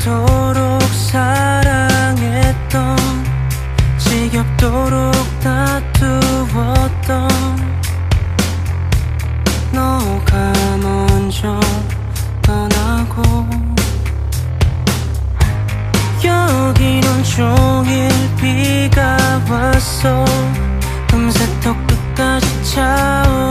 그토록 사랑했던 지겹도록 다투었던. 너가 먼저 떠나고 여기는 종일 비가 왔어. 금세 턱 끝까지 차오